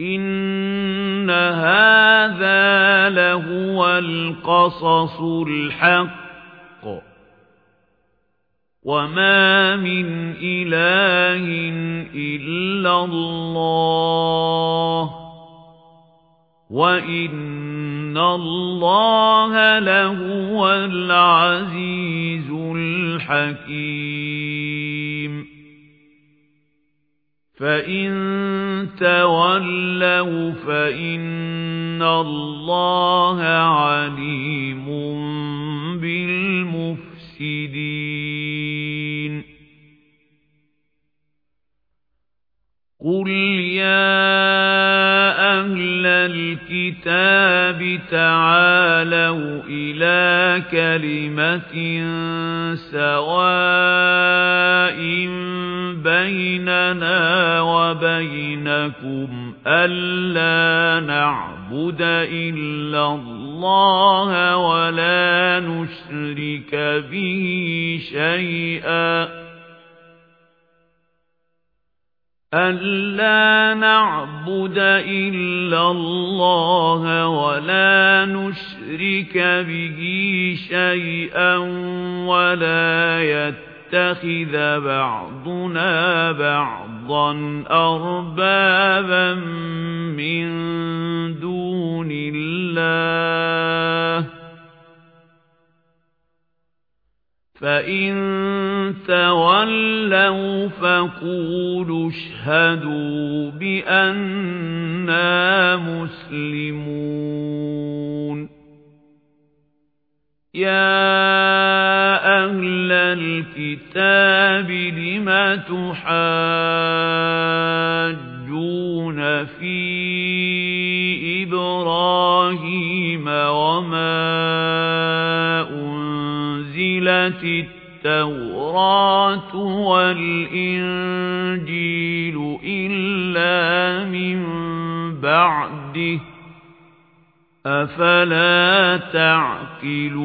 إِنَّ هَذَا لَهُوَ الْقَصَصُ الْحَقُّ وَمَا مِنْ إِلَٰهٍ إِلَّا اللَّهُ وَإِنَّ اللَّهَ لَهُوَ الْعَزِيزُ الْحَكِيمُ فَإِن تَوَلَّوْا فَإِنَّ اللَّهَ عَلِيمٌ بِالْمُفْسِدِينَ قُلْ يَا أَهْلَ الْكِتَابِ تَعَالَوْا إِلَى كَلِمَةٍ سَوَاءٍ بَيْنَنَا وَبَيْنَكُمْ أَلَّا نَعْبُدَ إِلَّا اللَّهَ وَلَا نُشْرِكَ بِهِ شَيْئًا أَلَّا نَعْبُدَ إِلَّا اللَّهَ وَلَا نُشْرِكَ بِهِ شَيْئًا وَلَا يَتَّخِذَ بَعْضُنَا بَعْضًا أَرْبَابًا مِنْ دُونِ اللَّهِ. فَإِن تَوَلَّوْا فَقُولُوا اشْهَدُوا بِأَنَّا مُسْلِمُونَ. يَا الْكِتَابِ لِمَ تُحَاجُّونَ فِي إِبْرَاهِيمَ وَمَا أُنْزِلَتِ التَّوْرَاةُ وَالْإِنْجِيلُ إِلَّا مِنْ بَعْدِهِ أَفَلَا تَعْقِلُونَ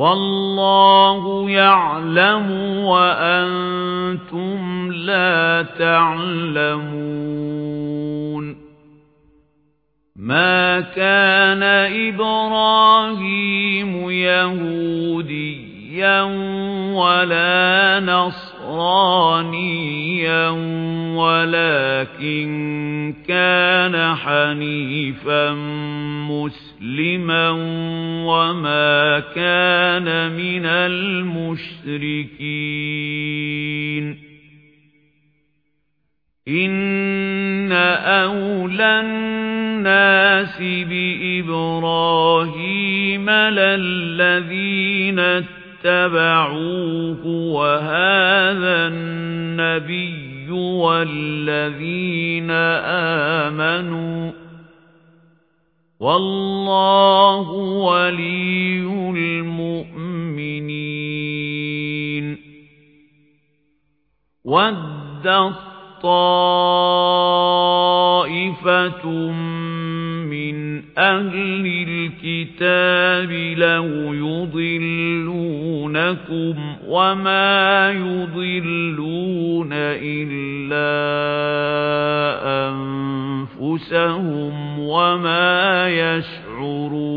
وَاللَّهُ يَعْلَمُ وَأَنْتُمْ لَا تَعْلَمُونَ. مَا كَانَ إِبْرَاهِيمُ يَهُودِيًّا وَلَا نَصْرَانِيًّا وَلَكِن كَانَ حَنِيفًا مُسْلِمًا وَمَا كَانَ مِنَ الْمُشْرِكِينَ. إِنَّ أَوْلَى النَّاسِ بِإِبْرَاهِيمَ لَلَّذِينَ اتَّبَعُوهُ وَهَذَا النَّبِيُّ وَالَّذِينَ آمَنُوا وَاللَّهُ وَلِيُّ الْمُؤْمِنِينَ وَدَّ طَائِفَةٌ مِنْ أَهْلِ الْكِتَابِ لَوْ يُضِلُّونَكُمْ وَمَا يُضِلُّونَ إِلَّا أَنفُسَهُمْ وَمَا يَشْعُرُونَ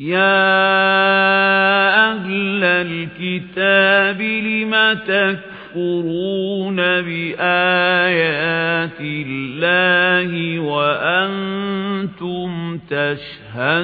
يَا أَهْلَ الْكِتَابِ لِمَ تَكْفُرُونَ بِآيَاتِ اللَّهِ وَأَنْتُمْ تَشْهَدُونَ